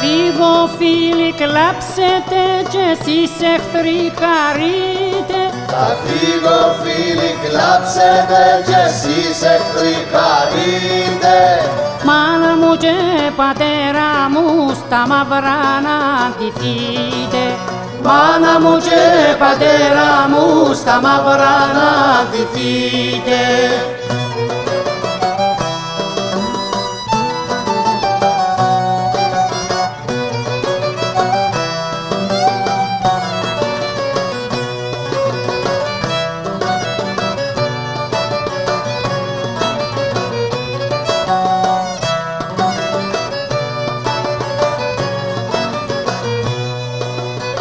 φύγω φίλοι κλάψετε κι εσείς εχθροί χαρείτε Θα φύγω φίλοι κλάψετε κι εσείς εχθροί χαρείτε Μάνα μου και πατέρα μου στα μαυρά να αντιθείτε Μάνα μου και πατέρα μου στα μαυρά να αντιθείτε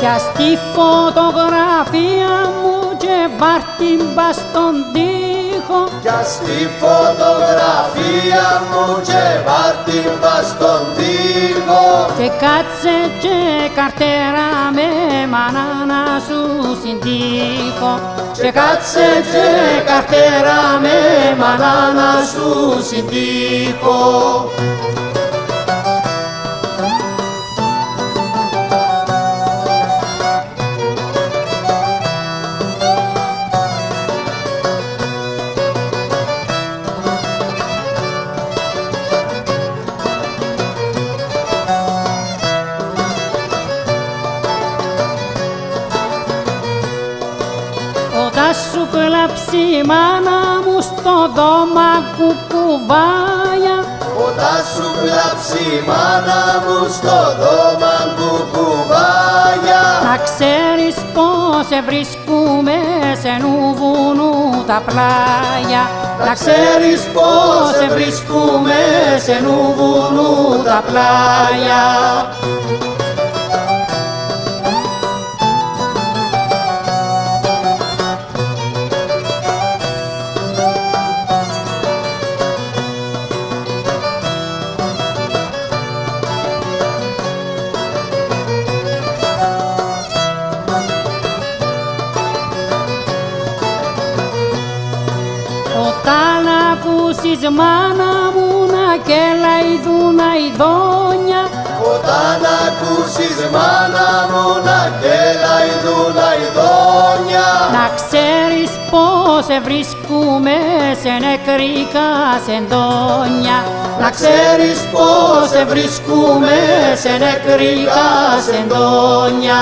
Κι στη φωτογραφία μου και βάρτη μπα στον τοίχο. Κι στη φωτογραφία μου και βάρτη μπα στον τοίχο. Και κάτσε και καρτέρα με μάνα να σου συντύχω. Και κάτσε και καρτέρα με μάνα να σου συντύχω σου κλάψει η μάνα μου στο δώμα κουκουβάγια Όταν σου κλάψει η μάνα μου στο δώμα μου κουβάγια Να ξέρεις πως σε βρίσκουμε σε νουβουνού τα πλάγια. Να ξέρεις πως σε βρίσκουμε σε νουβουνού τα πλάγια ακούσεις μάνα μου να κελαϊδούν αηδόνια Όταν ακούσεις μάνα μου να κελαϊδούν αηδόνια Να ξέρεις πως σε βρίσκουμε σε νεκρικά σεντόνια Να ξέρεις πως σε βρίσκουμε σε νεκρικά σεντόνια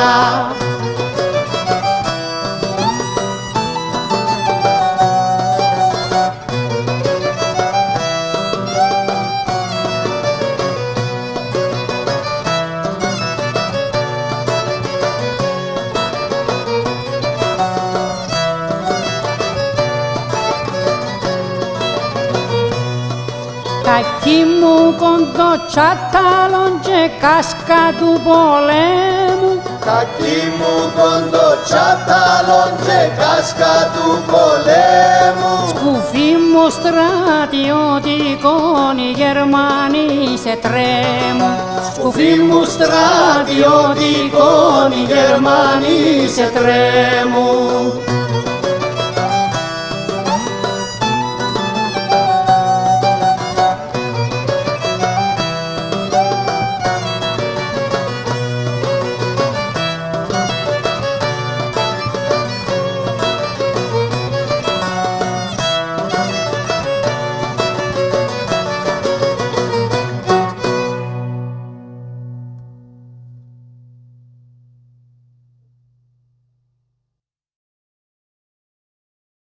Κακή μου κοντοτσάταλον και κάσκα του πολέμου. Κακή μου κοντοτσάταλον και κάσκα του πολέμου. Σκουφί μου στρατιωτικών οι Γερμανοί σε τρέμουν. Σκουφί μου στρατιωτικών οι Γερμανοί σε τρέμουν